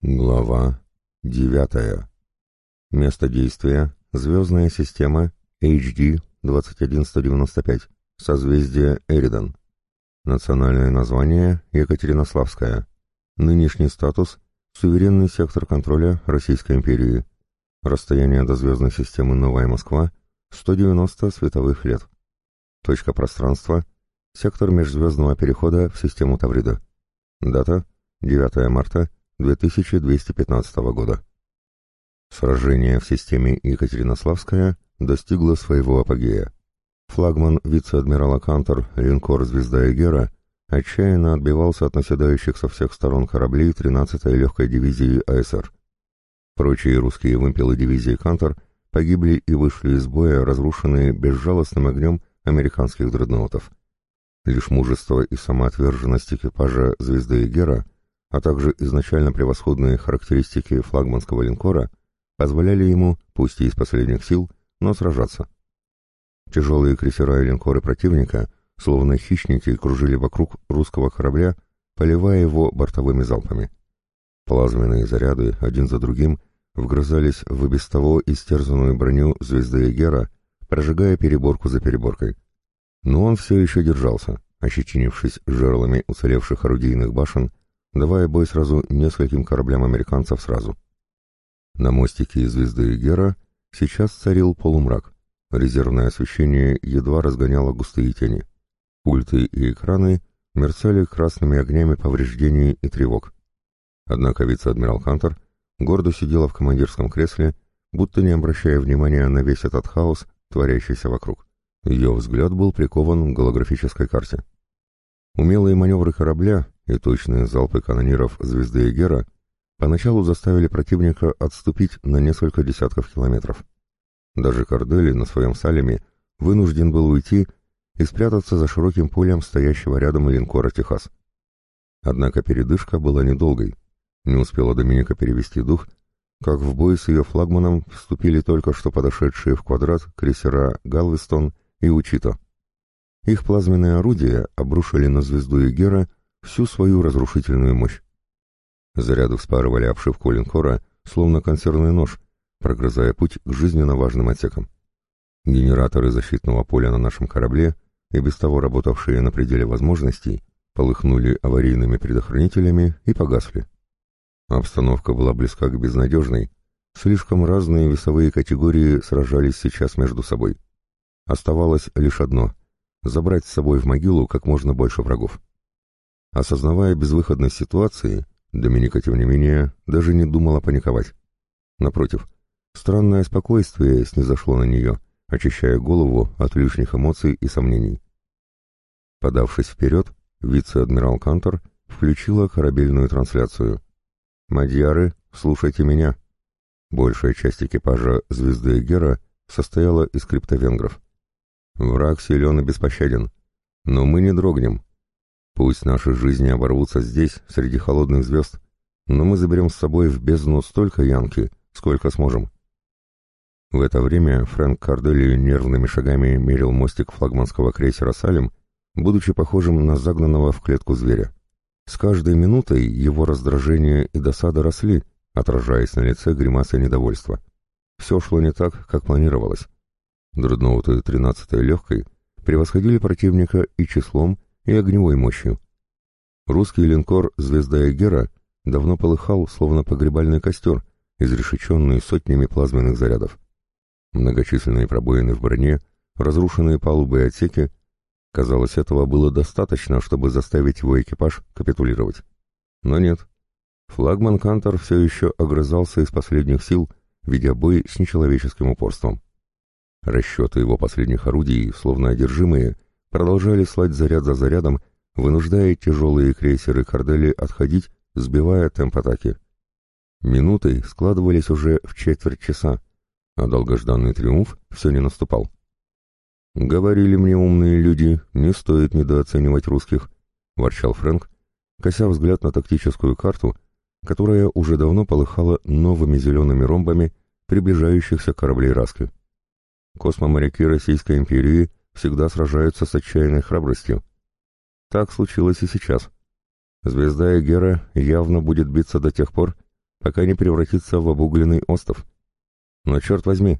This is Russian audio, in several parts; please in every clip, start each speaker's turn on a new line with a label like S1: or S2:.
S1: Глава девятая. Место действия — звездная система HD 21195, созвездие Эридан. Национальное название — Екатеринославская. Нынешний статус — суверенный сектор контроля Российской империи. Расстояние до звездной системы Новая Москва — 190 световых лет. Точка пространства — сектор межзвездного перехода в систему Таврида. Дата — 9 марта 2215 года. Сражение в системе Екатеринославская достигло своего апогея. Флагман вице-адмирала Кантор, линкор «Звезда Эгера» отчаянно отбивался от наседающих со всех сторон кораблей 13-й легкой дивизии АСР. Прочие русские вымпелы дивизии «Кантор» погибли и вышли из боя, разрушенные безжалостным огнем американских дредноутов. Лишь мужество и самоотверженность экипажа «Звезды Эгера» а также изначально превосходные характеристики флагманского линкора позволяли ему, пусть и из последних сил, но сражаться. Тяжелые крейсера и линкоры противника, словно хищники, кружили вокруг русского корабля, поливая его бортовыми залпами. Плазменные заряды, один за другим, вгрызались в и без того истерзанную броню звезды Эгера, прожигая переборку за переборкой. Но он все еще держался, ощетинившись жерлами уцелевших орудийных башен давая бой сразу нескольким кораблям американцев сразу. На мостике звезды Гера сейчас царил полумрак. Резервное освещение едва разгоняло густые тени. Пульты и экраны мерцали красными огнями повреждений и тревог. Однако вице-адмирал Хантер гордо сидела в командирском кресле, будто не обращая внимания на весь этот хаос, творящийся вокруг. Ее взгляд был прикован к голографической карте. Умелые маневры корабля и точные залпы канониров «Звезды Эгера» поначалу заставили противника отступить на несколько десятков километров. Даже Кордели на своем салеме вынужден был уйти и спрятаться за широким полем стоящего рядом линкора «Техас». Однако передышка была недолгой. Не успела Доминика перевести дух, как в бой с ее флагманом вступили только что подошедшие в квадрат крейсера «Галвестон» и «Учито». Их плазменные орудия обрушили на звезду Егера всю свою разрушительную мощь. Заряды вспарывали обшивку линкора, словно консервный нож, прогрызая путь к жизненно важным отсекам. Генераторы защитного поля на нашем корабле, и без того работавшие на пределе возможностей, полыхнули аварийными предохранителями и погасли. Обстановка была близка к безнадежной, слишком разные весовые категории сражались сейчас между собой. Оставалось лишь одно — забрать с собой в могилу как можно больше врагов. Осознавая безвыходность ситуации, Доминика, тем не менее, даже не думала паниковать. Напротив, странное спокойствие снизошло на нее, очищая голову от лишних эмоций и сомнений. Подавшись вперед, вице-адмирал Кантор включила корабельную трансляцию. «Мадьяры, слушайте меня!» Большая часть экипажа «Звезды Гера» состояла из криптовенгров. «Враг силен и беспощаден, но мы не дрогнем, Пусть наши жизни оборвутся здесь, среди холодных звезд, но мы заберем с собой в бездну столько янки, сколько сможем. В это время Фрэнк Кардели нервными шагами мерил мостик флагманского крейсера «Салем», будучи похожим на загнанного в клетку зверя. С каждой минутой его раздражение и досада росли, отражаясь на лице гримасой недовольства. Все шло не так, как планировалось. Дредноуты 13-й легкой превосходили противника и числом, и огневой мощью. Русский линкор «Звезда Эгера» давно полыхал, словно погребальный костер, изрешеченный сотнями плазменных зарядов. Многочисленные пробоины в броне, разрушенные палубы и отсеки, казалось, этого было достаточно, чтобы заставить его экипаж капитулировать. Но нет. Флагман Кантор все еще огрызался из последних сил, ведя бой с нечеловеческим упорством. Расчеты его последних орудий, словно одержимые, продолжали слать заряд за зарядом, вынуждая тяжелые крейсеры Кордели отходить, сбивая темп атаки. Минуты складывались уже в четверть часа, а долгожданный триумф все не наступал. «Говорили мне умные люди, не стоит недооценивать русских», — ворчал Фрэнк, кося взгляд на тактическую карту, которая уже давно полыхала новыми зелеными ромбами приближающихся кораблей Раски. Космоморяки Российской империи всегда сражаются с отчаянной храбростью. Так случилось и сейчас. Звезда Эгера явно будет биться до тех пор, пока не превратится в обугленный остров. Но черт возьми,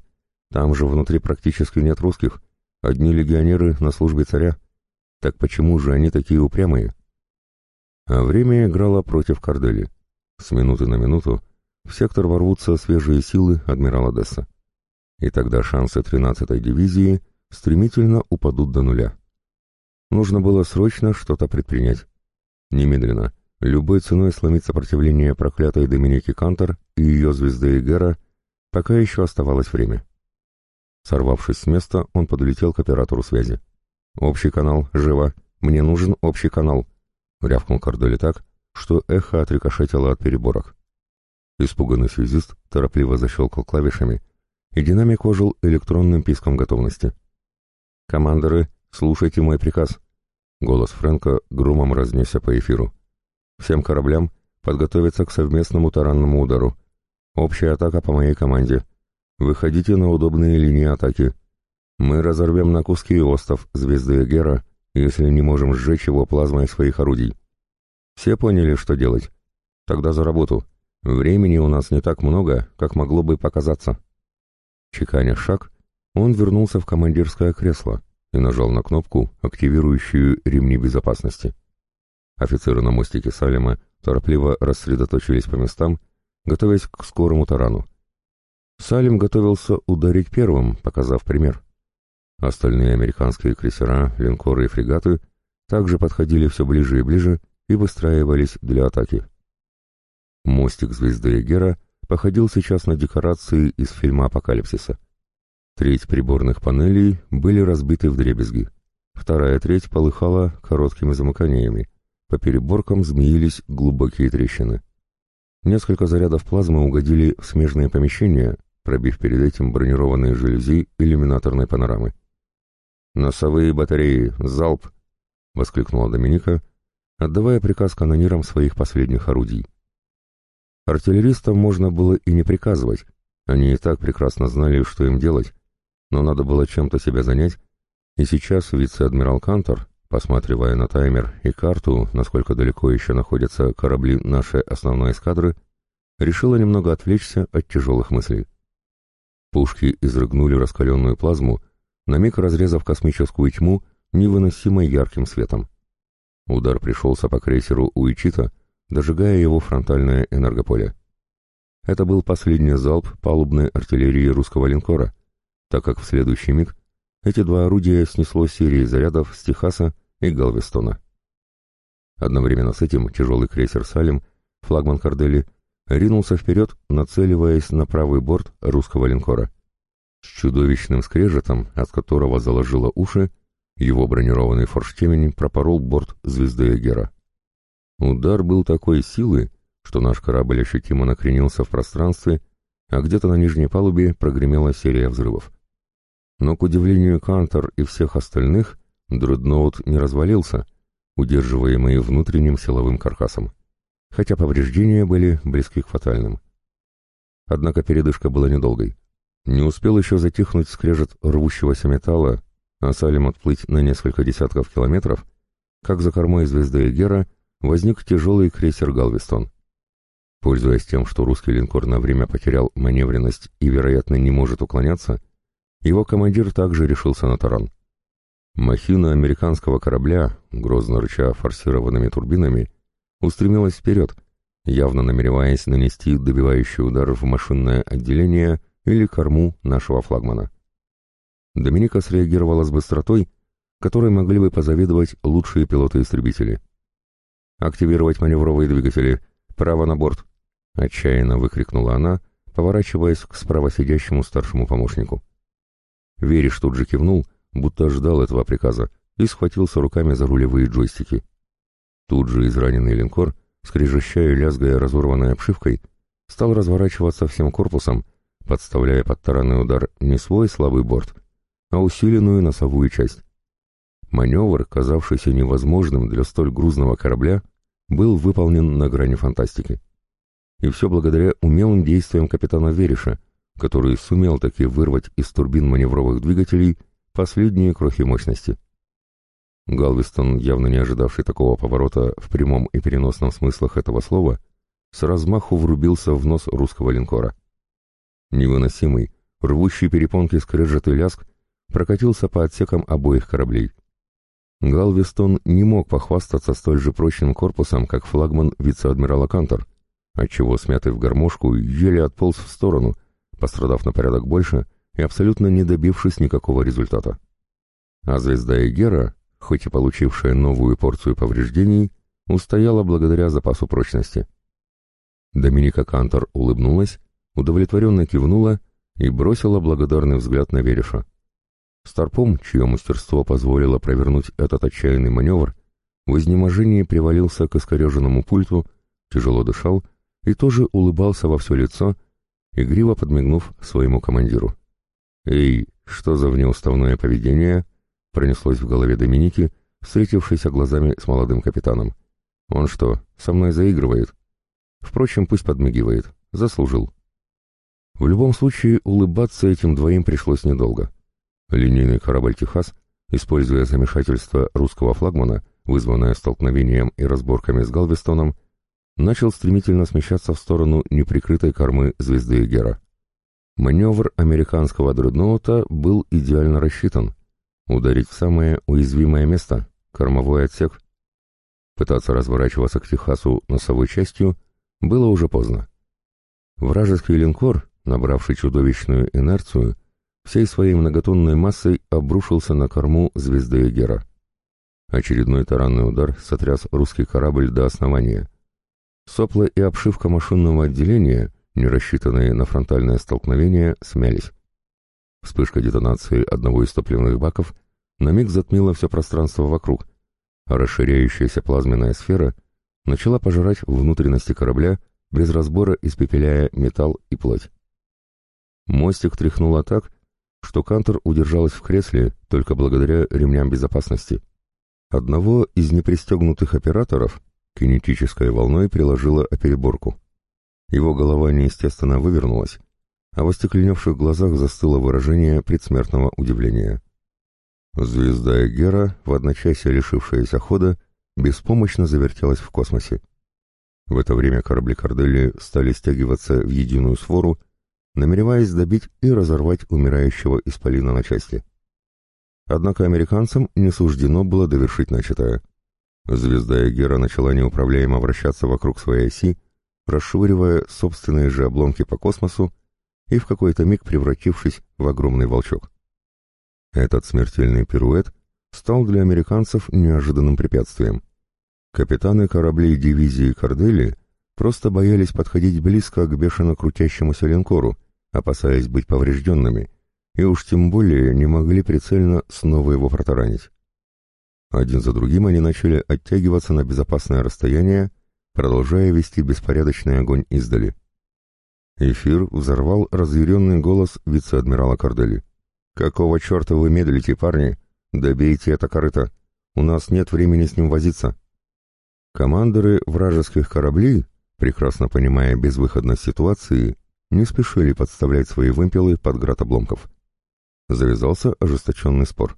S1: там же внутри практически нет русских, одни легионеры на службе царя. Так почему же они такие упрямые? А время играло против Кардели. С минуты на минуту в сектор ворвутся свежие силы адмирала Десса. И тогда шансы 13-й дивизии стремительно упадут до нуля. Нужно было срочно что-то предпринять. Немедленно, любой ценой сломить сопротивление проклятой Доминики Кантор и ее звезды Эгера, пока еще оставалось время. Сорвавшись с места, он подлетел к оператору связи. «Общий канал, живо! Мне нужен общий канал!» — рявкнул Кардели так, что эхо отрикошетило от переборок. Испуганный связист торопливо защелкал клавишами, и динамик ожил электронным писком готовности. «Командоры, слушайте мой приказ!» Голос Фрэнка громом разнесся по эфиру. «Всем кораблям подготовиться к совместному таранному удару. Общая атака по моей команде. Выходите на удобные линии атаки. Мы разорвем на куски остров звезды Гера, если не можем сжечь его плазмой своих орудий. Все поняли, что делать? Тогда за работу. Времени у нас не так много, как могло бы показаться. Чеканя шаг, он вернулся в командирское кресло и нажал на кнопку, активирующую ремни безопасности. Офицеры на мостике Салема торопливо рассредоточились по местам, готовясь к скорому тарану. Салим готовился ударить первым, показав пример. Остальные американские крейсера, линкоры и фрегаты также подходили все ближе и ближе и выстраивались для атаки. Мостик звезды Эгера походил сейчас на декорации из фильма «Апокалипсиса». Треть приборных панелей были разбиты в дребезги. Вторая треть полыхала короткими замыканиями. По переборкам змеились глубокие трещины. Несколько зарядов плазмы угодили в смежные помещения, пробив перед этим бронированные жалюзи иллюминаторной панорамы. «Носовые батареи! Залп!» — воскликнула Доминика, отдавая приказ канонирам своих последних орудий. Артиллеристам можно было и не приказывать, они и так прекрасно знали, что им делать, но надо было чем-то себя занять, и сейчас вице-адмирал Кантор, посматривая на таймер и карту, насколько далеко еще находятся корабли нашей основной эскадры, решила немного отвлечься от тяжелых мыслей. Пушки изрыгнули раскаленную плазму, на миг разрезав космическую тьму невыносимо ярким светом. Удар пришелся по крейсеру Уичита, дожигая его фронтальное энергополе. Это был последний залп палубной артиллерии русского линкора, так как в следующий миг эти два орудия снесло серии зарядов с Техаса и Галвестона. Одновременно с этим тяжелый крейсер «Салим», флагман Кардели, ринулся вперед, нацеливаясь на правый борт русского линкора. С чудовищным скрежетом, от которого заложило уши, его бронированный форштемень пропорол борт звезды Эгера. Удар был такой силы, что наш корабль ощутимо накренился в пространстве, а где-то на нижней палубе прогремела серия взрывов. Но, к удивлению Кантор и всех остальных, дредноут не развалился, удерживаемый внутренним силовым каркасом, хотя повреждения были близки к фатальным. Однако передышка была недолгой. Не успел еще затихнуть скрежет рвущегося металла, а Салим отплыть на несколько десятков километров, как за кормой звезды Эгера возник тяжелый крейсер «Галвестон». Пользуясь тем, что русский линкор на время потерял маневренность и, вероятно, не может уклоняться, его командир также решился на таран. Махина американского корабля, грозно рыча форсированными турбинами, устремилась вперед, явно намереваясь нанести добивающий удар в машинное отделение или корму нашего флагмана. Доминика среагировала с быстротой, которой могли бы позавидовать лучшие пилоты-истребители. «Активировать маневровые двигатели! Право на борт!» — отчаянно выкрикнула она, поворачиваясь к справа сидящему старшему помощнику. Вериш тут же кивнул, будто ждал этого приказа, и схватился руками за рулевые джойстики. Тут же израненный линкор, скрежещая лязгая разорванной обшивкой, стал разворачиваться всем корпусом, подставляя под таранный удар не свой слабый борт, а усиленную носовую часть. Маневр, казавшийся невозможным для столь грузного корабля, был выполнен на грани фантастики. И все благодаря умелым действиям капитана Вериша, который сумел таки вырвать из турбин маневровых двигателей последние крохи мощности. Галвестон, явно не ожидавший такого поворота в прямом и переносном смыслах этого слова, с размаху врубился в нос русского линкора. Невыносимый, рвущий перепонки скрежет и ляск прокатился по отсекам обоих кораблей. Галвестон не мог похвастаться столь же прочным корпусом, как флагман вице-адмирала Кантор, отчего смятый в гармошку еле отполз в сторону, пострадав на порядок больше и абсолютно не добившись никакого результата. А звезда Эгера, хоть и получившая новую порцию повреждений, устояла благодаря запасу прочности. Доминика Кантор улыбнулась, удовлетворенно кивнула и бросила благодарный взгляд на Вереша. Старпом, чье мастерство позволило провернуть этот отчаянный маневр, в изнеможении привалился к искореженному пульту, тяжело дышал и тоже улыбался во все лицо, игриво подмигнув своему командиру. «Эй, что за внеуставное поведение?» пронеслось в голове Доминики, встретившейся глазами с молодым капитаном. «Он что, со мной заигрывает?» Впрочем, пусть подмигивает. Заслужил. В любом случае, улыбаться этим двоим пришлось недолго. Линейный корабль «Техас», используя замешательство русского флагмана, вызванное столкновением и разборками с Галвестоном, начал стремительно смещаться в сторону неприкрытой кормы звезды Гера. Маневр американского дредноута был идеально рассчитан. Ударить в самое уязвимое место — кормовой отсек. Пытаться разворачиваться к Техасу носовой частью было уже поздно. Вражеский линкор, набравший чудовищную инерцию, всей своей многотонной массой обрушился на корму звезды Эгера. Очередной таранный удар сотряс русский корабль до основания. Сопла и обшивка машинного отделения, не рассчитанные на фронтальное столкновение, смялись. Вспышка детонации одного из топливных баков на миг затмила все пространство вокруг, а расширяющаяся плазменная сфера начала пожирать внутренности корабля, без разбора испепеляя металл и плоть. Мостик тряхнуло так, что Кантор удержалась в кресле только благодаря ремням безопасности. Одного из непристегнутых операторов кинетической волной приложило о переборку. Его голова неестественно вывернулась, а в остекленевших глазах застыло выражение предсмертного удивления. Звезда Эгера, в одночасье лишившаяся хода, беспомощно завертелась в космосе. В это время корабли Кордели стали стягиваться в единую свору, намереваясь добить и разорвать умирающего исполина на части. Однако американцам не суждено было довершить начатое. Звезда Эгера начала неуправляемо вращаться вокруг своей оси, расшвыривая собственные же обломки по космосу и в какой-то миг превратившись в огромный волчок. Этот смертельный пируэт стал для американцев неожиданным препятствием. Капитаны кораблей дивизии Кордели просто боялись подходить близко к бешено крутящемуся линкору, опасаясь быть поврежденными, и уж тем более не могли прицельно снова его протаранить. Один за другим они начали оттягиваться на безопасное расстояние, продолжая вести беспорядочный огонь издали. Эфир взорвал разъяренный голос вице-адмирала Кордели. «Какого черта вы медлите, парни? Добейте это корыто! У нас нет времени с ним возиться!» Командоры вражеских кораблей, прекрасно понимая безвыходность ситуации, не спешили подставлять свои вымпелы под град обломков. Завязался ожесточенный спор.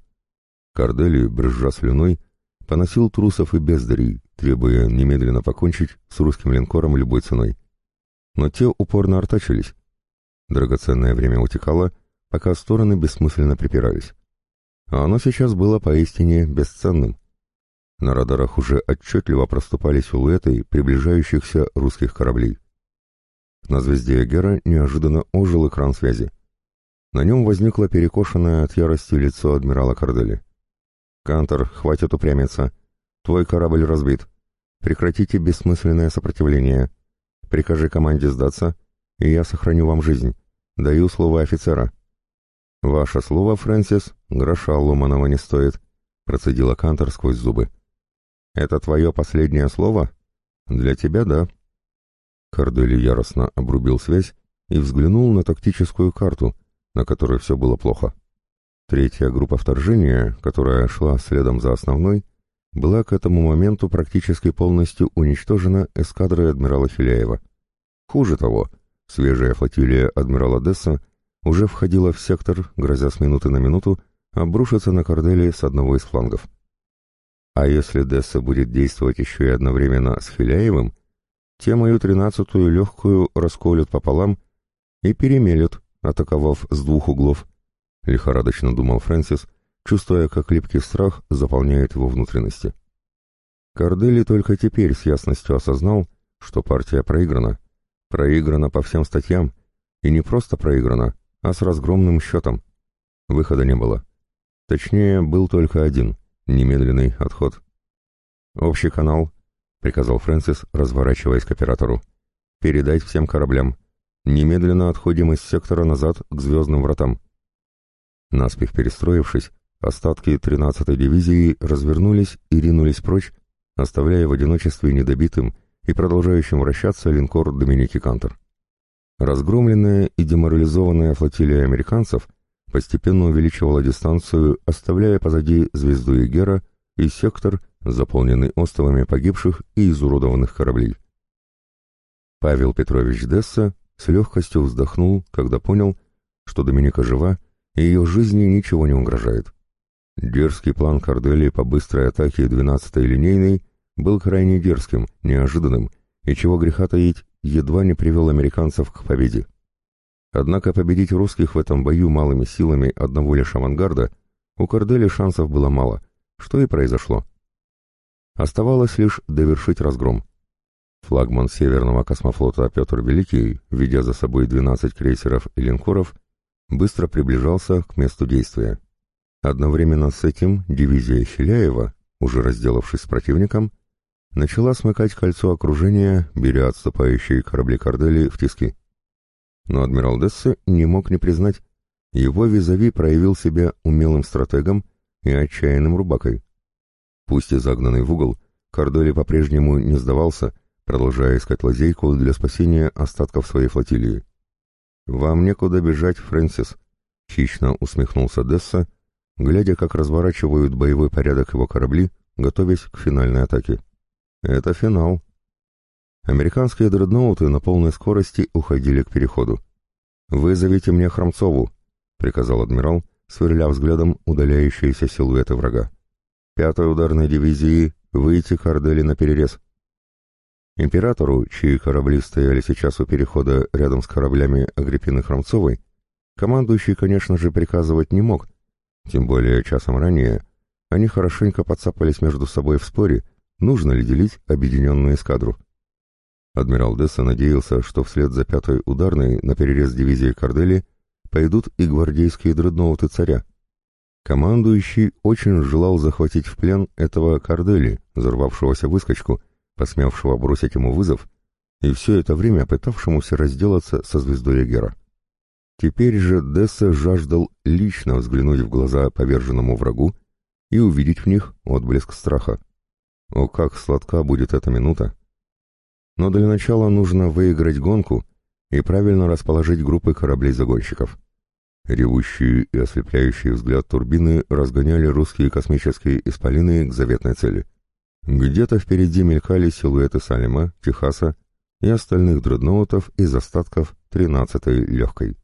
S1: Кардели, брызжа слюной, поносил трусов и бездарей, требуя немедленно покончить с русским линкором любой ценой. Но те упорно артачились. Драгоценное время утекало, пока стороны бессмысленно припирались. А оно сейчас было поистине бесценным. На радарах уже отчетливо проступали силуэты приближающихся русских кораблей. На звезде Эгера неожиданно ожил экран связи. На нем возникло перекошенное от ярости лицо адмирала Кардели. «Кантор, хватит упрямиться. Твой корабль разбит. Прекратите бессмысленное сопротивление. Прикажи команде сдаться, и я сохраню вам жизнь. Даю слово офицера». «Ваше слово, Фрэнсис, гроша ломаного не стоит», — процедила Кантор сквозь зубы. «Это твое последнее слово?» «Для тебя, да», Кардели яростно обрубил связь и взглянул на тактическую карту, на которой все было плохо. Третья группа вторжения, которая шла следом за основной, была к этому моменту практически полностью уничтожена эскадрой адмирала Хиляева. Хуже того, свежая флотилия адмирала Десса уже входила в сектор, грозя с минуты на минуту обрушиться на Кордели с одного из флангов. А если Десса будет действовать еще и одновременно с Хиляевым, те мою тринадцатую легкую расколют пополам и перемелют, атаковав с двух углов. Лихорадочно думал Фрэнсис, чувствуя, как липкий страх заполняет его внутренности. Кардели только теперь с ясностью осознал, что партия проиграна. Проиграна по всем статьям, и не просто проиграна, а с разгромным счетом. Выхода не было. Точнее, был только один — немедленный отход. «Общий канал», — приказал Фрэнсис, разворачиваясь к оператору. «Передать всем кораблям. Немедленно отходим из сектора назад к звездным вратам». Наспех перестроившись, остатки 13-й дивизии развернулись и ринулись прочь, оставляя в одиночестве недобитым и продолжающим вращаться линкор Доминики Кантер. Разгромленная и деморализованная флотилия американцев постепенно увеличивала дистанцию, оставляя позади звезду Егера и сектор, заполненный островами погибших и изуродованных кораблей. Павел Петрович Десса с легкостью вздохнул, когда понял, что Доминика жива, ее жизни ничего не угрожает. Дерзкий план Кардели по быстрой атаке 12-й линейной был крайне дерзким, неожиданным, и чего греха таить, едва не привел американцев к победе. Однако победить русских в этом бою малыми силами одного лишь авангарда у Кардели шансов было мало, что и произошло. Оставалось лишь довершить разгром. Флагман Северного космофлота Петр Великий, ведя за собой 12 крейсеров и линкоров, быстро приближался к месту действия. Одновременно с этим дивизия Хиляева, уже разделавшись с противником, начала смыкать кольцо окружения, беря отступающие корабли Кордели в тиски. Но адмирал Дессе не мог не признать, его визави проявил себя умелым стратегом и отчаянным рубакой. Пусть и загнанный в угол, Кордели по-прежнему не сдавался, продолжая искать лазейку для спасения остатков своей флотилии. «Вам некуда бежать, Фрэнсис», — хищно усмехнулся Десса, глядя, как разворачивают боевой порядок его корабли, готовясь к финальной атаке. Это финал. Американские дредноуты на полной скорости уходили к переходу. «Вызовите мне Хромцову», — приказал адмирал, сверля взглядом удаляющиеся силуэты врага. «Пятой ударной дивизии выйти к Ордели на перерез». Императору, чьи корабли стояли сейчас у перехода рядом с кораблями Агриппины Хромцовой, командующий, конечно же, приказывать не мог, тем более часом ранее они хорошенько подцапались между собой в споре, нужно ли делить объединенную эскадру. Адмирал Десса надеялся, что вслед за пятой ударной на перерез дивизии Кардели пойдут и гвардейские дредноуты царя. Командующий очень желал захватить в плен этого Кардели, взорвавшегося выскочку, посмевшего бросить ему вызов, и все это время пытавшемуся разделаться со звездой Эгера. Теперь же Десса жаждал лично взглянуть в глаза поверженному врагу и увидеть в них отблеск страха. О, как сладка будет эта минута! Но для начала нужно выиграть гонку и правильно расположить группы кораблей-загонщиков. Ревущие и ослепляющие взгляд турбины разгоняли русские космические исполины к заветной цели. Где-то впереди мелькали силуэты Салема, Техаса и остальных дредноутов из остатков 13-й легкой.